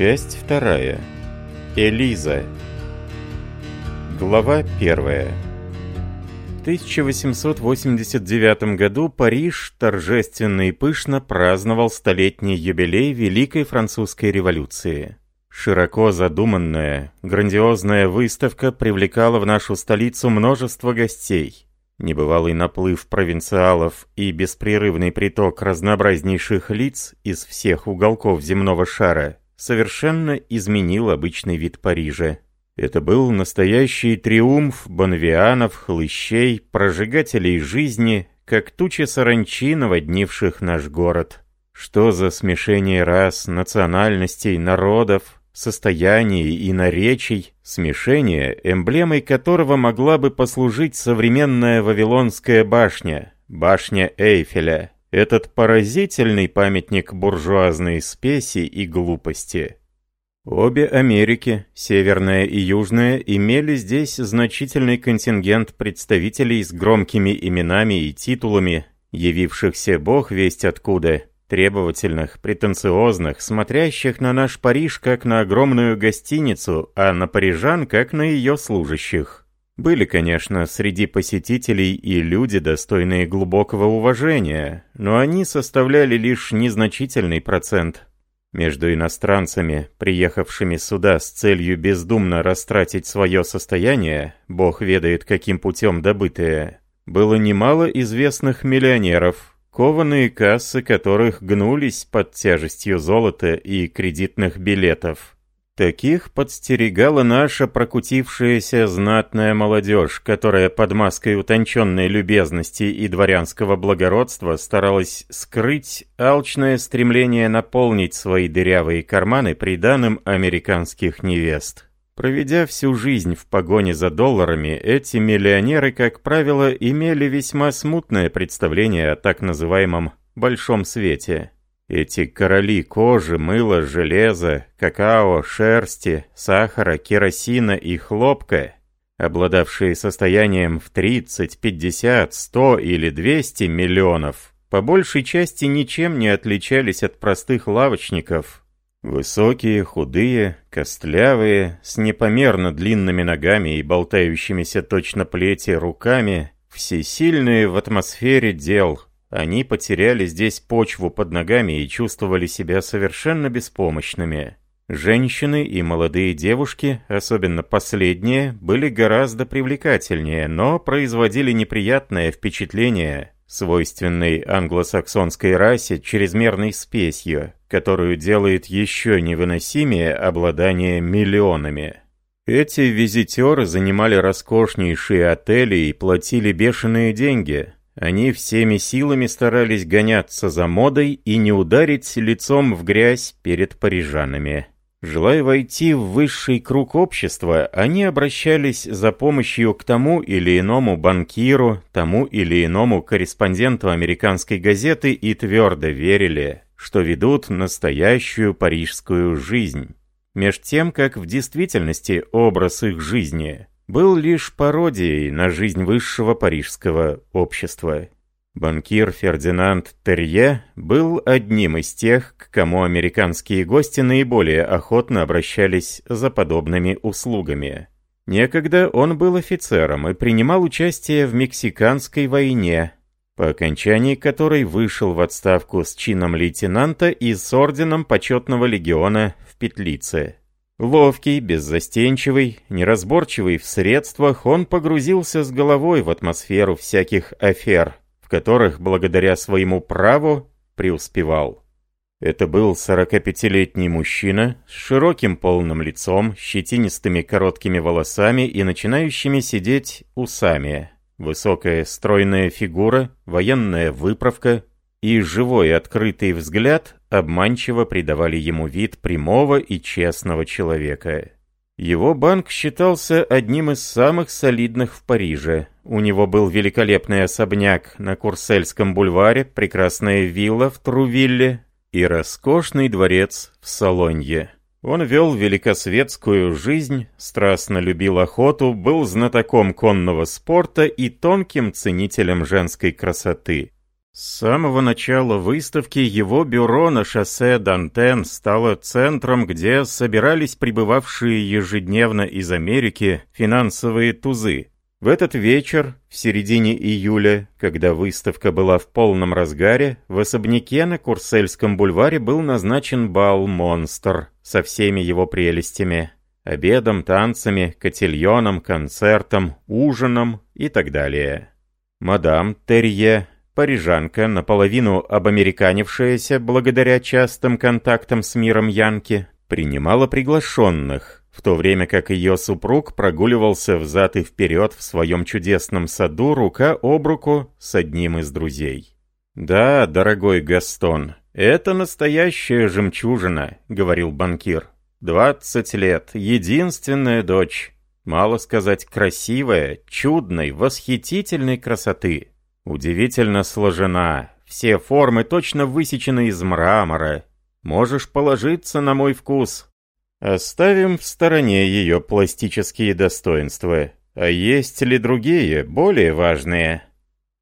Часть вторая. Элиза. Глава первая. В 1889 году Париж торжественно и пышно праздновал столетний юбилей Великой Французской революции. Широко задуманная, грандиозная выставка привлекала в нашу столицу множество гостей. Небывалый наплыв провинциалов и беспрерывный приток разнообразнейших лиц из всех уголков земного шара совершенно изменил обычный вид Парижа. Это был настоящий триумф бонвианов, хлыщей, прожигателей жизни, как тучи саранчи, наводнивших наш город. Что за смешение рас, национальностей, народов, состояний и наречий, смешение, эмблемой которого могла бы послужить современная Вавилонская башня, башня Эйфеля, этот поразительный памятник буржуазной спеси и глупости. Обе Америки, Северная и Южная, имели здесь значительный контингент представителей с громкими именами и титулами, явившихся бог весть откуда, требовательных, претенциозных, смотрящих на наш Париж как на огромную гостиницу, а на парижан как на ее служащих. Были, конечно, среди посетителей и люди, достойные глубокого уважения, но они составляли лишь незначительный процент. Между иностранцами, приехавшими сюда с целью бездумно растратить свое состояние, бог ведает каким путем добытое, было немало известных миллионеров, кованые кассы которых гнулись под тяжестью золота и кредитных билетов. Таких подстерегала наша прокутившаяся знатная молодежь, которая под маской утонченной любезности и дворянского благородства старалась скрыть алчное стремление наполнить свои дырявые карманы приданым американских невест. Проведя всю жизнь в погоне за долларами, эти миллионеры, как правило, имели весьма смутное представление о так называемом «большом свете». Эти короли кожи, мыла, железа, какао, шерсти, сахара, керосина и хлопка, обладавшие состоянием в 30, 50, 100 или 200 миллионов, по большей части ничем не отличались от простых лавочников. Высокие, худые, костлявые, с непомерно длинными ногами и болтающимися точно плети руками, всесильные в атмосфере дел – они потеряли здесь почву под ногами и чувствовали себя совершенно беспомощными. Женщины и молодые девушки, особенно последние, были гораздо привлекательнее, но производили неприятное впечатление, свойственной англосаксонской расе чрезмерной спесью, которую делает еще невыносимее обладание миллионами. Эти визитеры занимали роскошнейшие отели и платили бешеные деньги – они всеми силами старались гоняться за модой и не ударить лицом в грязь перед парижанами. Желая войти в высший круг общества, они обращались за помощью к тому или иному банкиру, тому или иному корреспонденту американской газеты и твердо верили, что ведут настоящую парижскую жизнь. Меж тем, как в действительности образ их жизни был лишь пародией на жизнь высшего парижского общества. Банкир Фердинанд Терье был одним из тех, к кому американские гости наиболее охотно обращались за подобными услугами. Некогда он был офицером и принимал участие в Мексиканской войне, по окончании которой вышел в отставку с чином лейтенанта и с орденом почетного легиона в Петлице. Ловкий, беззастенчивый, неразборчивый в средствах, он погрузился с головой в атмосферу всяких афер, в которых, благодаря своему праву, преуспевал. Это был 45-летний мужчина с широким полным лицом, щетинистыми короткими волосами и начинающими сидеть усами. Высокая стройная фигура, военная выправка, и живой открытый взгляд обманчиво придавали ему вид прямого и честного человека. Его банк считался одним из самых солидных в Париже. У него был великолепный особняк на Курсельском бульваре, прекрасная вилла в Трувилле и роскошный дворец в Солонье. Он вел великосветскую жизнь, страстно любил охоту, был знатоком конного спорта и тонким ценителем женской красоты. С самого начала выставки его бюро на шоссе Дантен стало центром, где собирались прибывавшие ежедневно из Америки финансовые тузы. В этот вечер, в середине июля, когда выставка была в полном разгаре, в особняке на Курсельском бульваре был назначен бал «Монстр» со всеми его прелестями. Обедом, танцами, котельоном, концертом, ужином и так далее. Мадам Терье парижанка, наполовину обамериканившаяся благодаря частым контактам с миром Янки, принимала приглашенных, в то время как ее супруг прогуливался взад и вперед в своем чудесном саду рука об руку с одним из друзей. «Да, дорогой Гастон, это настоящая жемчужина», — говорил банкир. «Двадцать лет, единственная дочь, мало сказать красивая, чудной, восхитительной красоты». Удивительно сложена. Все формы точно высечены из мрамора. Можешь положиться на мой вкус. Оставим в стороне ее пластические достоинства. А есть ли другие, более важные?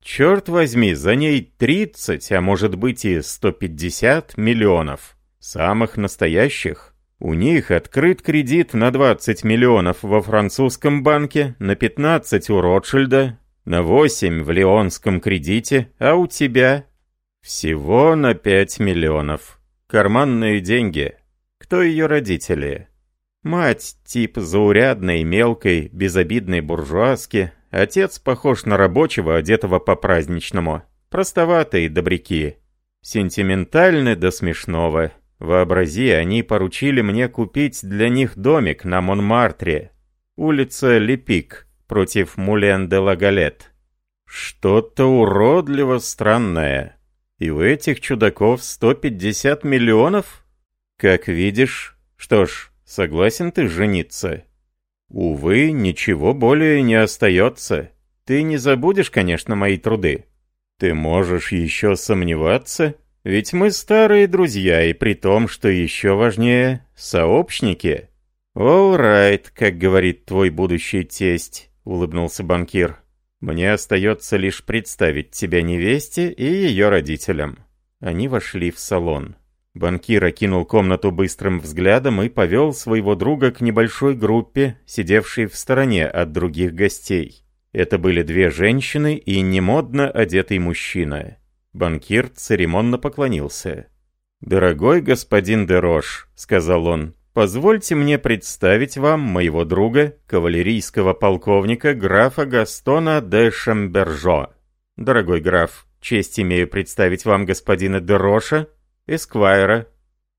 Черт возьми, за ней 30, а может быть и 150 миллионов. Самых настоящих. У них открыт кредит на 20 миллионов во французском банке, на 15 у Ротшильда, на восемь в леонском кредите, а у тебя всего на пять миллионов. Карманные деньги. Кто ее родители? Мать тип заурядной, мелкой, безобидной буржуазки. Отец похож на рабочего, одетого по-праздничному. Простоватые добряки. Сентиментальны до смешного. Вообрази, они поручили мне купить для них домик на Монмартре. Улица Лепик против Мулен де Лагалет. Что-то уродливо странное. И у этих чудаков 150 миллионов? Как видишь, что ж, согласен ты жениться? Увы, ничего более не остается. Ты не забудешь, конечно, мои труды. Ты можешь еще сомневаться, ведь мы старые друзья, и при том, что еще важнее, сообщники. «Олрайт», right, как говорит твой будущий тесть улыбнулся банкир. «Мне остается лишь представить тебя невесте и ее родителям». Они вошли в салон. Банкир окинул комнату быстрым взглядом и повел своего друга к небольшой группе, сидевшей в стороне от других гостей. Это были две женщины и немодно одетый мужчина. Банкир церемонно поклонился. «Дорогой господин Дерош», — сказал он, позвольте мне представить вам моего друга, кавалерийского полковника графа Гастона де Шамбержо. Дорогой граф, честь имею представить вам господина де Роша, эсквайра».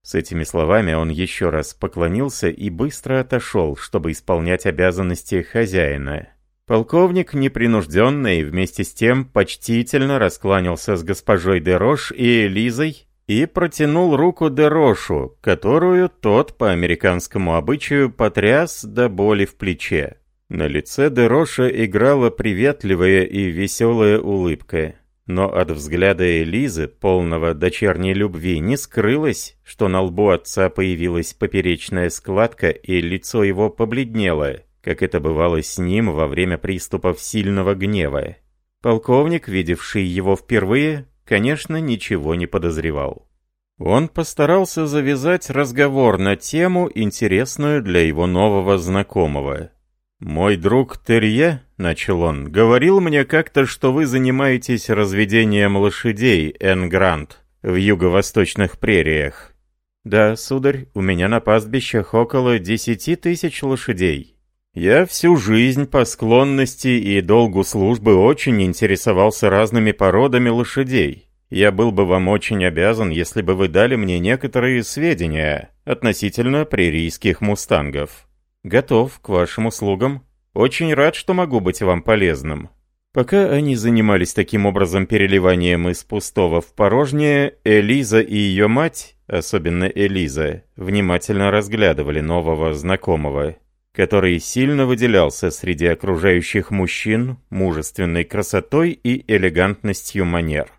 С этими словами он еще раз поклонился и быстро отошел, чтобы исполнять обязанности хозяина. Полковник непринужденно и вместе с тем почтительно раскланялся с госпожой де Рош и Элизой, и протянул руку Дерошу, которую тот по американскому обычаю потряс до боли в плече. На лице Дероша играла приветливая и веселая улыбка. Но от взгляда Элизы, полного дочерней любви, не скрылось, что на лбу отца появилась поперечная складка и лицо его побледнело, как это бывало с ним во время приступов сильного гнева. Полковник, видевший его впервые, конечно, ничего не подозревал. Он постарался завязать разговор на тему, интересную для его нового знакомого. «Мой друг Терье», — начал он, — «говорил мне как-то, что вы занимаетесь разведением лошадей, Энгрант, в юго-восточных прериях». «Да, сударь, у меня на пастбищах около десяти тысяч лошадей». Я всю жизнь по склонности и долгу службы очень интересовался разными породами лошадей. Я был бы вам очень обязан, если бы вы дали мне некоторые сведения относительно прерийских мустангов. Готов к вашим услугам. Очень рад, что могу быть вам полезным». Пока они занимались таким образом переливанием из пустого в порожнее, Элиза и ее мать, особенно Элиза, внимательно разглядывали нового знакомого который сильно выделялся среди окружающих мужчин мужественной красотой и элегантностью манер.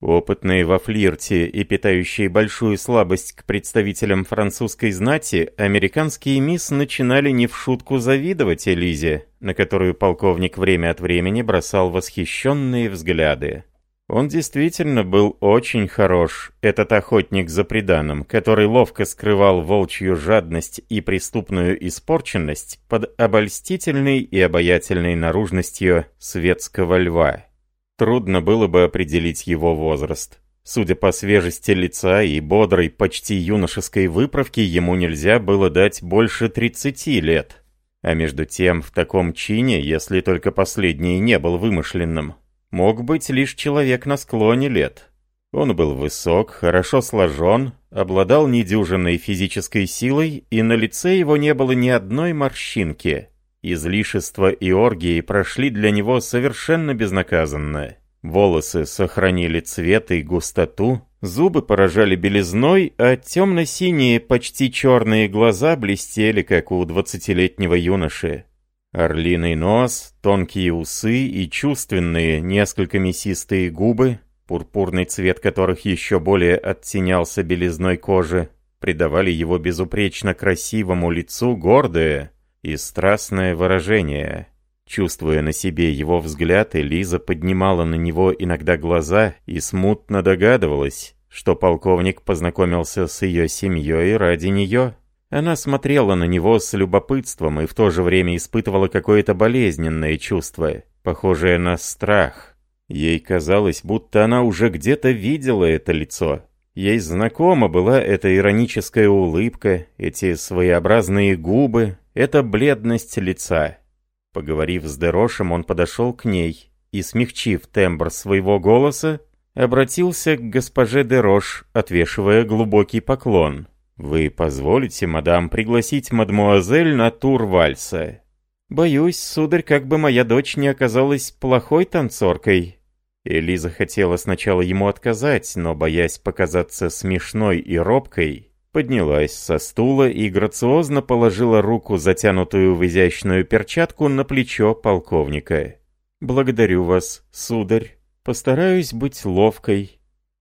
Опытные во флирте и питающие большую слабость к представителям французской знати, американские мисс начинали не в шутку завидовать Элизе, на которую полковник время от времени бросал восхищенные взгляды. Он действительно был очень хорош, этот охотник за преданным, который ловко скрывал волчью жадность и преступную испорченность под обольстительной и обаятельной наружностью светского льва. Трудно было бы определить его возраст. Судя по свежести лица и бодрой, почти юношеской выправке, ему нельзя было дать больше 30 лет. А между тем, в таком чине, если только последний не был вымышленным, мог быть лишь человек на склоне лет. Он был высок, хорошо сложен, обладал недюжинной физической силой, и на лице его не было ни одной морщинки. Излишества и оргии прошли для него совершенно безнаказанно. Волосы сохранили цвет и густоту, зубы поражали белизной, а темно-синие, почти черные глаза блестели, как у двадцатилетнего юноши. Орлиный нос, тонкие усы и чувственные, несколько мясистые губы, пурпурный цвет которых еще более оттенялся белизной кожи, придавали его безупречно красивому лицу гордое и страстное выражение. Чувствуя на себе его взгляд, Элиза поднимала на него иногда глаза и смутно догадывалась, что полковник познакомился с ее семьей ради нее. Она смотрела на него с любопытством и в то же время испытывала какое-то болезненное чувство, похожее на страх. Ей казалось, будто она уже где-то видела это лицо. Ей знакома была эта ироническая улыбка, эти своеобразные губы, эта бледность лица. Поговорив с Дерошем, он подошел к ней и, смягчив тембр своего голоса, обратился к госпоже Дерош, отвешивая глубокий поклон. «Вы позволите, мадам, пригласить мадмуазель на тур вальса?» «Боюсь, сударь, как бы моя дочь не оказалась плохой танцоркой». Элиза хотела сначала ему отказать, но, боясь показаться смешной и робкой, поднялась со стула и грациозно положила руку, затянутую в изящную перчатку, на плечо полковника. «Благодарю вас, сударь. Постараюсь быть ловкой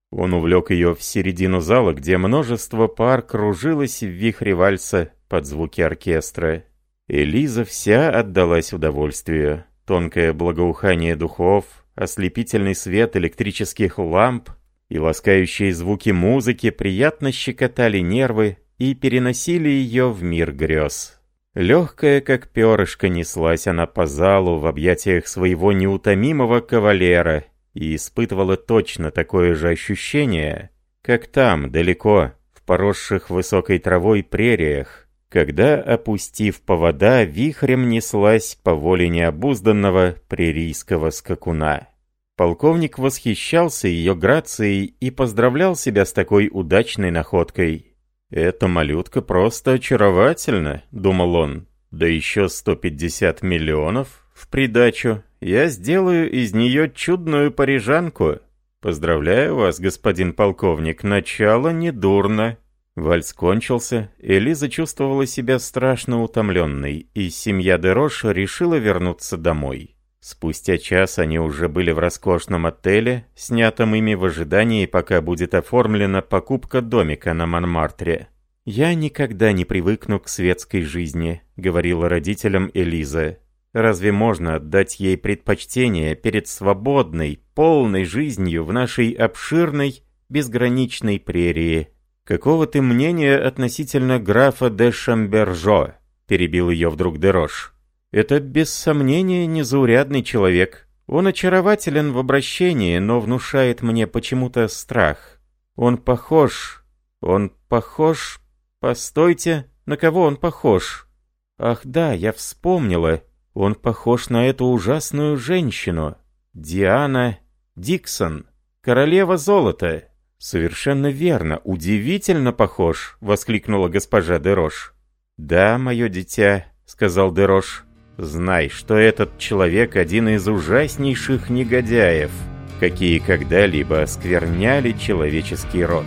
он увлек ее в середину зала, где множество пар кружилось в вихре вальса под звуки оркестра. Элиза вся отдалась удовольствию. Тонкое благоухание духов, ослепительный свет электрических ламп и ласкающие звуки музыки приятно щекотали нервы и переносили ее в мир грез. Легкая, как перышко, неслась она по залу в объятиях своего неутомимого кавалера — и испытывала точно такое же ощущение, как там, далеко, в поросших высокой травой прериях, когда, опустив повода, вихрем неслась по воле необузданного прерийского скакуна. Полковник восхищался ее грацией и поздравлял себя с такой удачной находкой. «Эта малютка просто очаровательна», — думал он. «Да еще 150 миллионов в придачу я сделаю из нее чудную парижанку. Поздравляю вас, господин полковник, начало недурно. Вальс кончился, Элиза чувствовала себя страшно утомленной, и семья Дерош решила вернуться домой. Спустя час они уже были в роскошном отеле, снятом ими в ожидании, пока будет оформлена покупка домика на Монмартре. «Я никогда не привыкну к светской жизни», — говорила родителям Элиза. Разве можно отдать ей предпочтение перед свободной, полной жизнью в нашей обширной, безграничной прерии? Какого ты мнения относительно графа де Шамбержо? Перебил ее вдруг Дерош. Это без сомнения незаурядный человек. Он очарователен в обращении, но внушает мне почему-то страх. Он похож... Он похож... Постойте, на кого он похож? Ах да, я вспомнила. Он похож на эту ужасную женщину. Диана Диксон, королева золота. «Совершенно верно, удивительно похож!» — воскликнула госпожа Дерош. «Да, мое дитя», — сказал Дерош. «Знай, что этот человек один из ужаснейших негодяев, какие когда-либо оскверняли человеческий род».